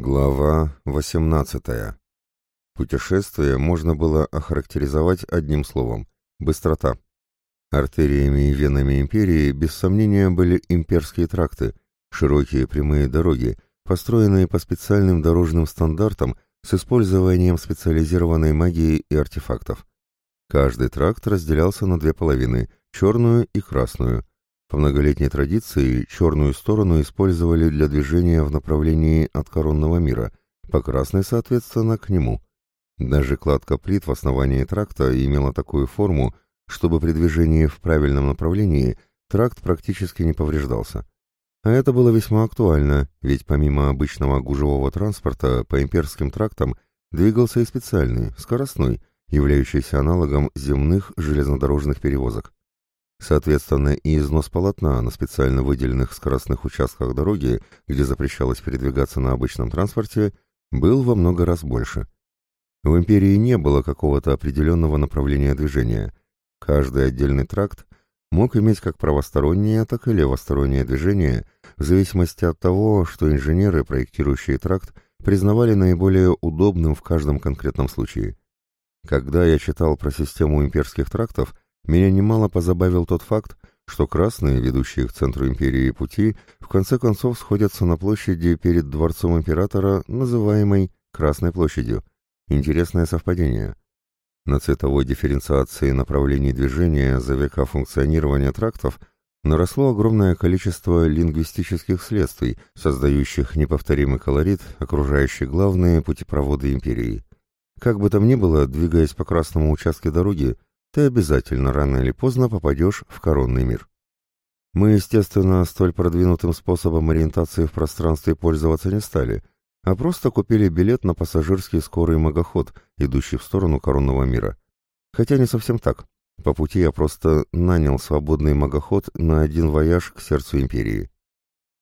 Глава 18. Путешествие можно было охарактеризовать одним словом – быстрота. Артериями и венами империи без сомнения были имперские тракты, широкие прямые дороги, построенные по специальным дорожным стандартам с использованием специализированной магии и артефактов. Каждый тракт разделялся на две половины – черную и красную – по многолетней традиции черную сторону использовали для движения в направлении от коронного мира, по красной, соответственно, к нему. Даже кладка плит в основании тракта имела такую форму, чтобы при движении в правильном направлении тракт практически не повреждался. А это было весьма актуально, ведь помимо обычного гужевого транспорта по имперским трактам двигался и специальный, скоростной, являющийся аналогом земных железнодорожных перевозок. Соответственно, и износ полотна на специально выделенных скоростных участках дороги, где запрещалось передвигаться на обычном транспорте, был во много раз больше. В империи не было какого-то определенного направления движения. Каждый отдельный тракт мог иметь как правостороннее, так и левостороннее движение, в зависимости от того, что инженеры, проектирующие тракт, признавали наиболее удобным в каждом конкретном случае. Когда я читал про систему имперских трактов, меня немало позабавил тот факт, что красные, ведущие к центру империи пути, в конце концов сходятся на площади перед дворцом императора, называемой Красной площадью. Интересное совпадение. На цветовой дифференциации направлений движения за века функционирования трактов наросло огромное количество лингвистических следствий, создающих неповторимый колорит, окружающий главные путепроводы империи. Как бы там ни было, двигаясь по красному участке дороги, ты обязательно рано или поздно попадешь в коронный мир. Мы, естественно, столь продвинутым способом ориентации в пространстве пользоваться не стали, а просто купили билет на пассажирский скорый магоход, идущий в сторону коронного мира. Хотя не совсем так. По пути я просто нанял свободный магоход на один вояж к сердцу империи.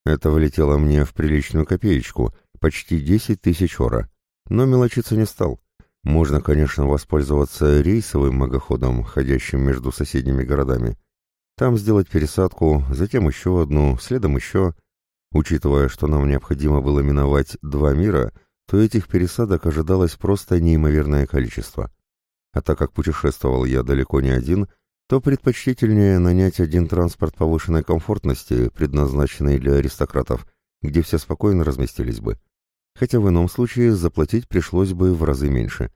Это влетело мне в приличную копеечку, почти 10 тысяч ора. Но мелочиться не стал. Можно, конечно, воспользоваться рейсовым магоходом, ходящим между соседними городами. Там сделать пересадку, затем еще одну, следом еще. Учитывая, что нам необходимо было миновать два мира, то этих пересадок ожидалось просто неимоверное количество. А так как путешествовал я далеко не один, то предпочтительнее нанять один транспорт повышенной комфортности, предназначенный для аристократов, где все спокойно разместились бы хотя в ином случае заплатить пришлось бы в разы меньше.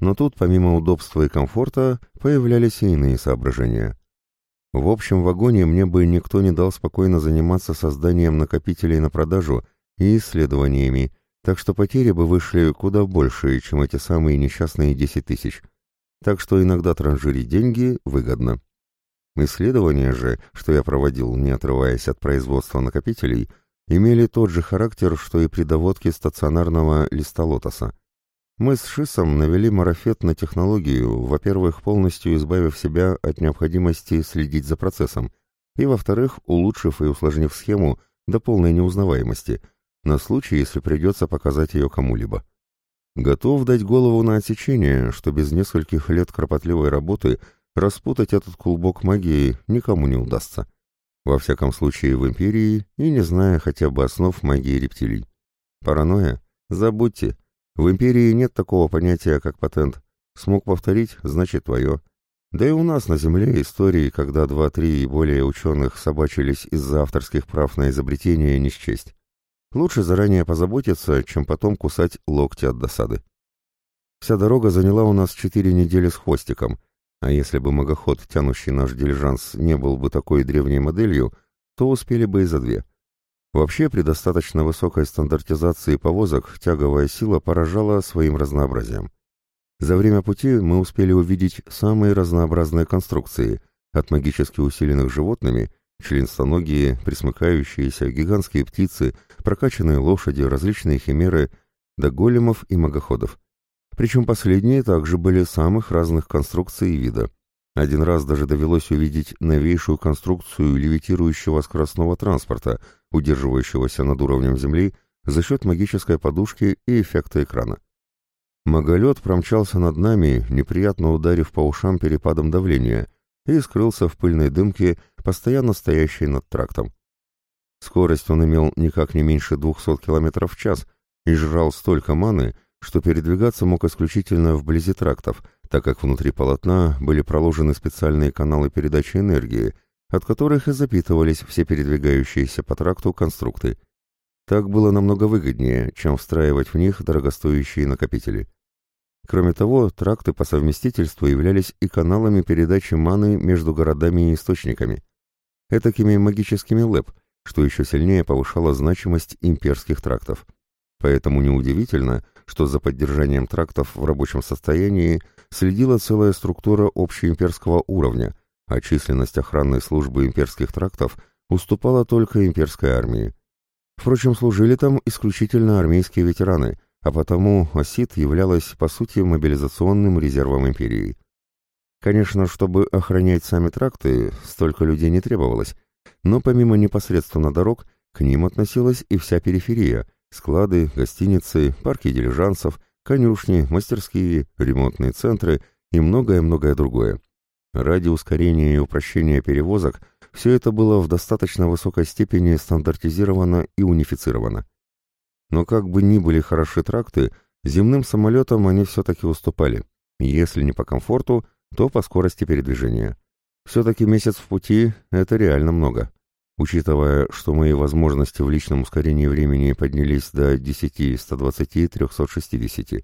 Но тут, помимо удобства и комфорта, появлялись и иные соображения. В общем вагоне мне бы никто не дал спокойно заниматься созданием накопителей на продажу и исследованиями, так что потери бы вышли куда больше, чем эти самые несчастные 10 тысяч. Так что иногда транжирить деньги выгодно. Исследования же, что я проводил, не отрываясь от производства накопителей, имели тот же характер, что и при доводке стационарного листа лотоса. Мы с Шисом навели марафет на технологию, во-первых, полностью избавив себя от необходимости следить за процессом, и, во-вторых, улучшив и усложнив схему до полной неузнаваемости, на случай, если придется показать ее кому-либо. Готов дать голову на отсечение, что без нескольких лет кропотливой работы распутать этот клубок магии никому не удастся. Во всяком случае в Империи и не зная хотя бы основ магии рептилий. Паранойя? Забудьте. В Империи нет такого понятия, как патент. Смог повторить, значит твое. Да и у нас на Земле истории, когда два-три и более ученых собачились из-за авторских прав на изобретение, не счесть. Лучше заранее позаботиться, чем потом кусать локти от досады. Вся дорога заняла у нас четыре недели с хвостиком, а если бы магоход, тянущий наш дилижанс, не был бы такой древней моделью, то успели бы и за две. Вообще, при достаточно высокой стандартизации повозок тяговая сила поражала своим разнообразием. За время пути мы успели увидеть самые разнообразные конструкции, от магически усиленных животными, членистоногие, присмыкающиеся, гигантские птицы, прокачанные лошади, различные химеры, до големов и магоходов. Причем последние также были самых разных конструкций и вида. Один раз даже довелось увидеть новейшую конструкцию левитирующего скоростного транспорта, удерживающегося над уровнем Земли за счет магической подушки и эффекта экрана. Маголет промчался над нами, неприятно ударив по ушам перепадом давления, и скрылся в пыльной дымке, постоянно стоящей над трактом. Скорость он имел никак не меньше 200 км в час — и жрал столько маны, что передвигаться мог исключительно вблизи трактов, так как внутри полотна были проложены специальные каналы передачи энергии, от которых и запитывались все передвигающиеся по тракту конструкты. Так было намного выгоднее, чем встраивать в них дорогостоящие накопители. Кроме того, тракты по совместительству являлись и каналами передачи маны между городами и источниками. Этакими магическими лэп, что еще сильнее повышало значимость имперских трактов. Поэтому неудивительно, что за поддержанием трактов в рабочем состоянии следила целая структура общеимперского уровня, а численность охранной службы имперских трактов уступала только имперской армии. Впрочем, служили там исключительно армейские ветераны, а потому ОСИД являлась, по сути, мобилизационным резервом империи. Конечно, чтобы охранять сами тракты, столько людей не требовалось, но помимо непосредственно дорог, к ним относилась и вся периферия – Склады, гостиницы, парки дилижансов, конюшни, мастерские, ремонтные центры и многое-многое другое. Ради ускорения и упрощения перевозок все это было в достаточно высокой степени стандартизировано и унифицировано. Но как бы ни были хороши тракты, земным самолетам они все-таки уступали. Если не по комфорту, то по скорости передвижения. Все-таки месяц в пути – это реально много. Учитывая, что мои возможности в личном ускорении времени поднялись до 10, 120, 360,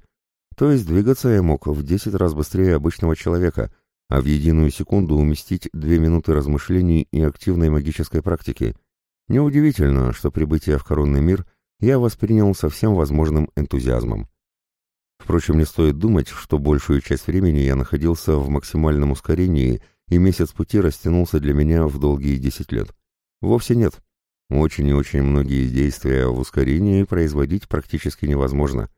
то есть двигаться я мог в 10 раз быстрее обычного человека, а в единую секунду уместить 2 минуты размышлений и активной магической практики. Неудивительно, что прибытие в коронный мир я воспринял со всем возможным энтузиазмом. Впрочем, не стоит думать, что большую часть времени я находился в максимальном ускорении, и месяц пути растянулся для меня в долгие 10 лет. Вовсе нет. Очень и очень многие действия в ускорении производить практически невозможно.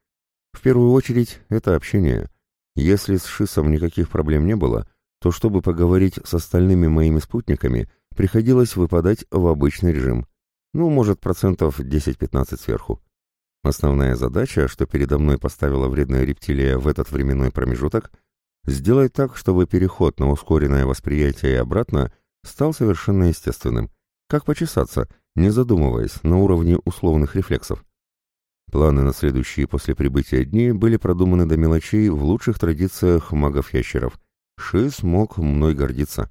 В первую очередь, это общение. Если с Шисом никаких проблем не было, то чтобы поговорить с остальными моими спутниками, приходилось выпадать в обычный режим. Ну, может, процентов 10-15 сверху. Основная задача, что передо мной поставила вредная рептилия в этот временной промежуток, сделать так, чтобы переход на ускоренное восприятие и обратно стал совершенно естественным. Как почесаться, не задумываясь, на уровне условных рефлексов? Планы на следующие после прибытия дни были продуманы до мелочей в лучших традициях магов-ящеров. Шис мог мной гордиться.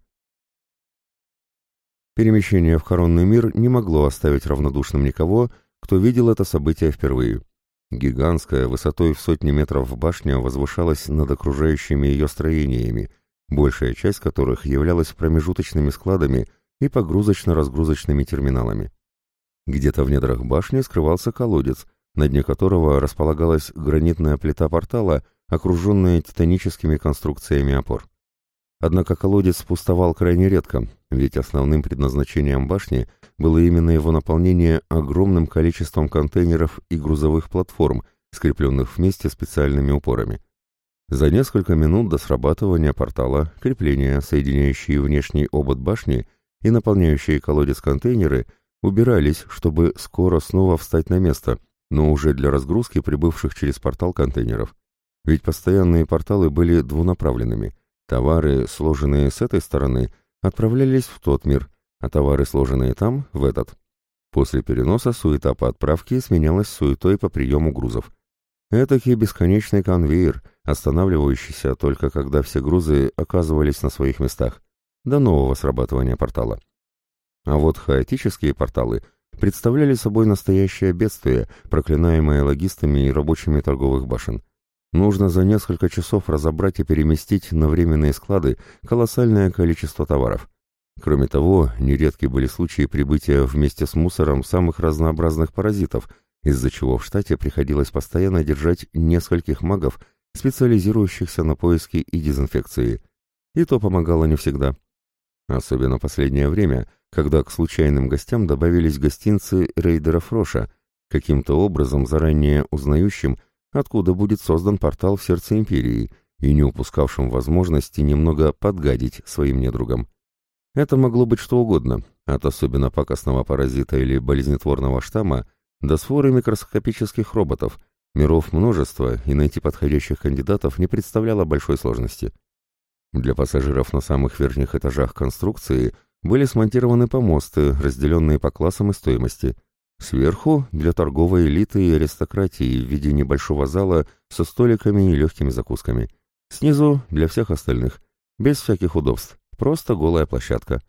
Перемещение в коронный мир не могло оставить равнодушным никого, кто видел это событие впервые. Гигантская, высотой в сотни метров башня возвышалась над окружающими ее строениями, большая часть которых являлась промежуточными складами и погрузочно-разгрузочными терминалами. Где-то в недрах башни скрывался колодец, на дне которого располагалась гранитная плита портала, окруженная титаническими конструкциями опор. Однако колодец пустовал крайне редко, ведь основным предназначением башни было именно его наполнение огромным количеством контейнеров и грузовых платформ, скрепленных вместе специальными упорами. За несколько минут до срабатывания портала крепления, соединяющие внешний обод башни, и наполняющие колодец контейнеры убирались, чтобы скоро снова встать на место, но уже для разгрузки прибывших через портал контейнеров. Ведь постоянные порталы были двунаправленными. Товары, сложенные с этой стороны, отправлялись в тот мир, а товары, сложенные там, в этот. После переноса суета по отправке сменялась суетой по приему грузов. Этакий бесконечный конвейер, останавливающийся только когда все грузы оказывались на своих местах до нового срабатывания портала. А вот хаотические порталы представляли собой настоящее бедствие, проклинаемое логистами и рабочими торговых башен. Нужно за несколько часов разобрать и переместить на временные склады колоссальное количество товаров. Кроме того, нередки были случаи прибытия вместе с мусором самых разнообразных паразитов, из-за чего в штате приходилось постоянно держать нескольких магов, специализирующихся на поиске и дезинфекции. И то помогало не всегда. Особенно последнее время, когда к случайным гостям добавились гостинцы рейдера Фроша, каким-то образом заранее узнающим, откуда будет создан портал в сердце империи и не упускавшим возможности немного подгадить своим недругам. Это могло быть что угодно, от особенно пакостного паразита или болезнетворного штамма до своры микроскопических роботов, миров множество, и найти подходящих кандидатов не представляло большой сложности. Для пассажиров на самых верхних этажах конструкции были смонтированы помосты, разделенные по классам и стоимости. Сверху для торговой элиты и аристократии в виде небольшого зала со столиками и легкими закусками. Снизу для всех остальных, без всяких удобств, просто голая площадка.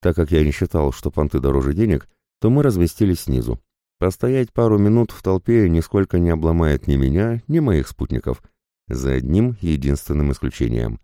Так как я не считал, что понты дороже денег, то мы разместились снизу. Постоять пару минут в толпе нисколько не обломает ни меня, ни моих спутников, за одним единственным исключением.